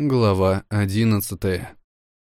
Глава одиннадцатая.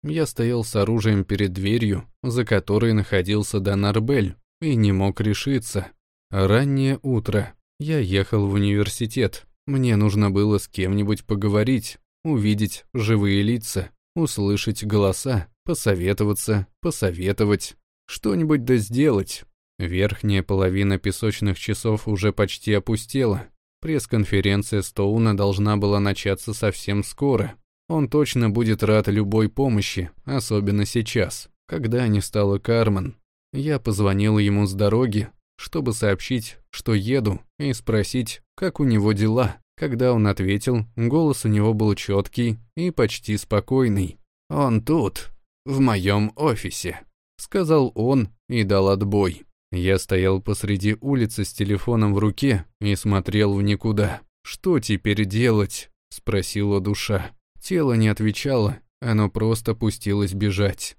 Я стоял с оружием перед дверью, за которой находился Донарбель, и не мог решиться. Раннее утро. Я ехал в университет. Мне нужно было с кем-нибудь поговорить, увидеть живые лица, услышать голоса, посоветоваться, посоветовать, что-нибудь да сделать. Верхняя половина песочных часов уже почти опустела. Пресс-конференция Стоуна должна была начаться совсем скоро. Он точно будет рад любой помощи, особенно сейчас, когда не стало Кармен. Я позвонил ему с дороги, чтобы сообщить, что еду, и спросить, как у него дела. Когда он ответил, голос у него был четкий и почти спокойный. «Он тут, в моем офисе», — сказал он и дал отбой. Я стоял посреди улицы с телефоном в руке и смотрел в никуда. «Что теперь делать?» — спросила душа. Тело не отвечало, оно просто пустилось бежать.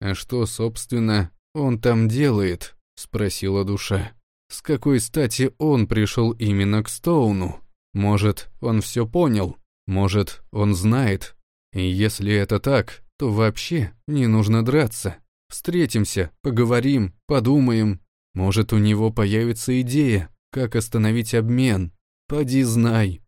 «А что, собственно, он там делает?» — спросила душа. «С какой стати он пришел именно к Стоуну? Может, он все понял? Может, он знает? И если это так, то вообще не нужно драться. Встретимся, поговорим, подумаем, может, у него появится идея, как остановить обмен. Поди знай.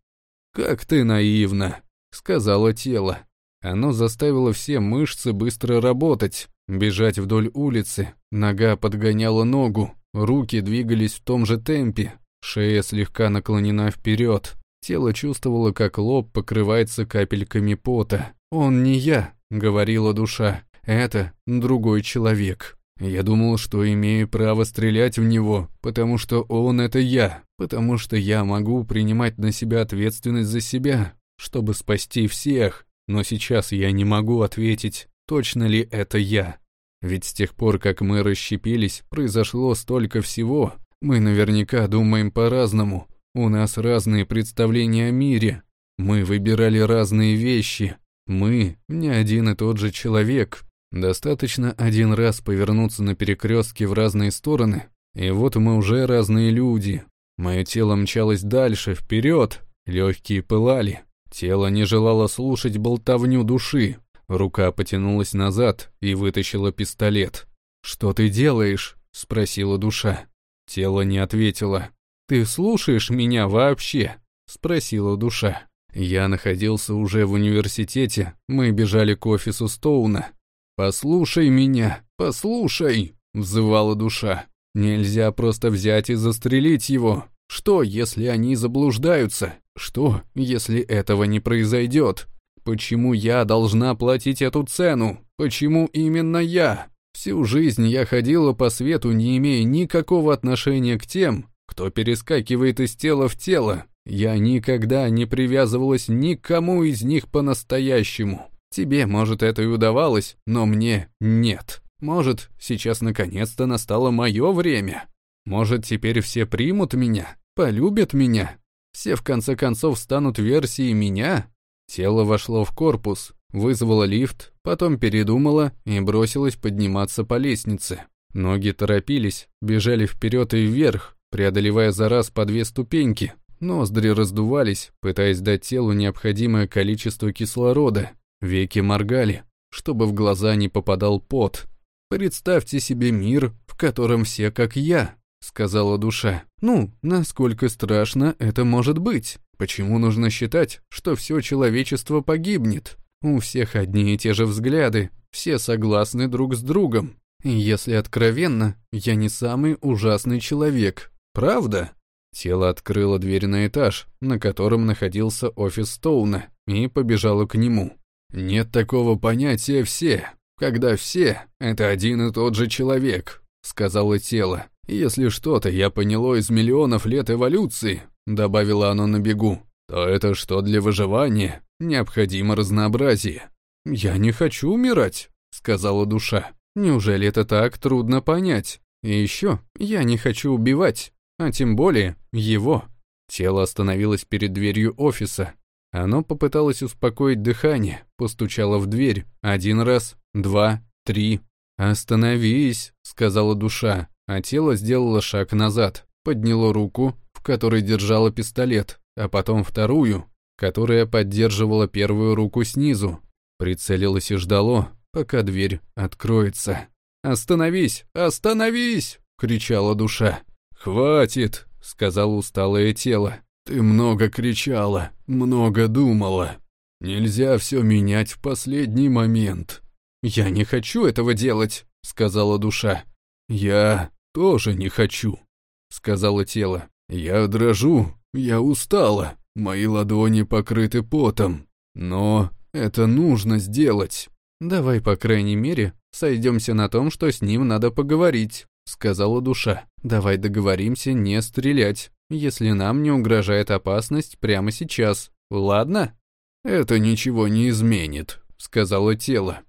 Как ты наивна, сказала тело. Оно заставило все мышцы быстро работать, бежать вдоль улицы. Нога подгоняла ногу, руки двигались в том же темпе, шея слегка наклонена вперед. Тело чувствовало, как лоб покрывается капельками пота. «Он не я», — говорила душа, — «это другой человек». Я думал, что имею право стрелять в него, потому что он — это я, потому что я могу принимать на себя ответственность за себя, чтобы спасти всех, но сейчас я не могу ответить, точно ли это я. Ведь с тех пор, как мы расщепились, произошло столько всего. Мы наверняка думаем по-разному, у нас разные представления о мире. Мы выбирали разные вещи. Мы не один и тот же человек, Достаточно один раз повернуться на перекрестке в разные стороны, и вот мы уже разные люди. Мое тело мчалось дальше, вперед, легкие пылали. Тело не желало слушать болтовню души. Рука потянулась назад и вытащила пистолет. «Что ты делаешь?» — спросила душа. Тело не ответило. «Ты слушаешь меня вообще?» — спросила душа. Я находился уже в университете, мы бежали к офису Стоуна. «Послушай меня, послушай!» — взывала душа. «Нельзя просто взять и застрелить его. Что, если они заблуждаются? Что, если этого не произойдет? Почему я должна платить эту цену? Почему именно я? Всю жизнь я ходила по свету, не имея никакого отношения к тем, кто перескакивает из тела в тело. Я никогда не привязывалась ни к кому из них по-настоящему. Тебе, может, это и удавалось, но мне нет. Может, сейчас наконец-то настало мое время. Может, теперь все примут меня, полюбят меня. Все в конце концов станут версией меня. Тело вошло в корпус, вызвало лифт, потом передумало и бросилось подниматься по лестнице. Ноги торопились, бежали вперед и вверх, преодолевая за раз по две ступеньки. Ноздри раздувались, пытаясь дать телу необходимое количество кислорода. Веки моргали, чтобы в глаза не попадал пот. «Представьте себе мир, в котором все как я», — сказала душа. «Ну, насколько страшно это может быть? Почему нужно считать, что все человечество погибнет? У всех одни и те же взгляды, все согласны друг с другом. Если откровенно, я не самый ужасный человек, правда?» Тело открыло дверь на этаж, на котором находился офис Стоуна, и побежало к нему. Нет такого понятия «все», когда все — это один и тот же человек, сказала тело. Если что-то я поняло из миллионов лет эволюции, добавила оно на бегу, то это что для выживания необходимо разнообразие. Я не хочу умирать, сказала душа. Неужели это так трудно понять? И еще я не хочу убивать, а тем более его. Тело остановилось перед дверью офиса, оно попыталось успокоить дыхание, постучало в дверь. Один раз, два, три. «Остановись», — сказала душа, а тело сделало шаг назад, подняло руку, в которой держало пистолет, а потом вторую, которая поддерживала первую руку снизу. Прицелилась и ждало, пока дверь откроется. «Остановись! Остановись!» — кричала душа. «Хватит!» — сказал усталое тело. «Ты много кричала, много думала. Нельзя все менять в последний момент». «Я не хочу этого делать», — сказала душа. «Я тоже не хочу», — сказала тело. «Я дрожу, я устала, мои ладони покрыты потом, но это нужно сделать». «Давай, по крайней мере, сойдемся на том, что с ним надо поговорить», — сказала душа. «Давай договоримся не стрелять, если нам не угрожает опасность прямо сейчас, ладно?» «Это ничего не изменит», — сказала тело.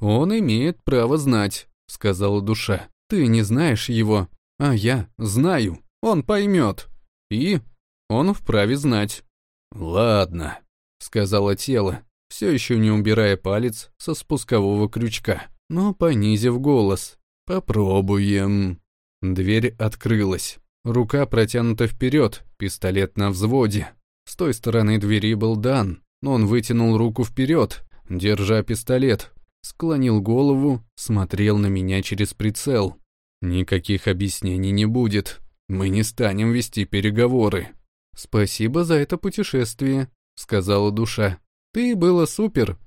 «Он имеет право знать», — сказала душа. «Ты не знаешь его, а я знаю. Он поймет. И он вправе знать». «Ладно», — сказала тело, все еще не убирая палец со спускового крючка, но понизив голос. «Попробуем». Дверь открылась. Рука протянута вперед, пистолет на взводе. С той стороны двери был Дан, но он вытянул руку вперед, держа пистолет, склонил голову, смотрел на меня через прицел. Никаких объяснений не будет. Мы не станем вести переговоры. Спасибо за это путешествие, сказала душа. Ты было супер.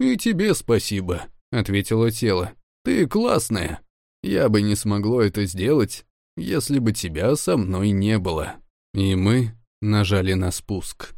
И тебе спасибо, ответило тело. Ты классная. Я бы не смогло это сделать, если бы тебя со мной не было. И мы нажали на спуск.